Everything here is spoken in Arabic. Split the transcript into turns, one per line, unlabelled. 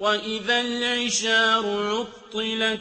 وَإِذَا الْعِشَارُ عُطِّلَتْ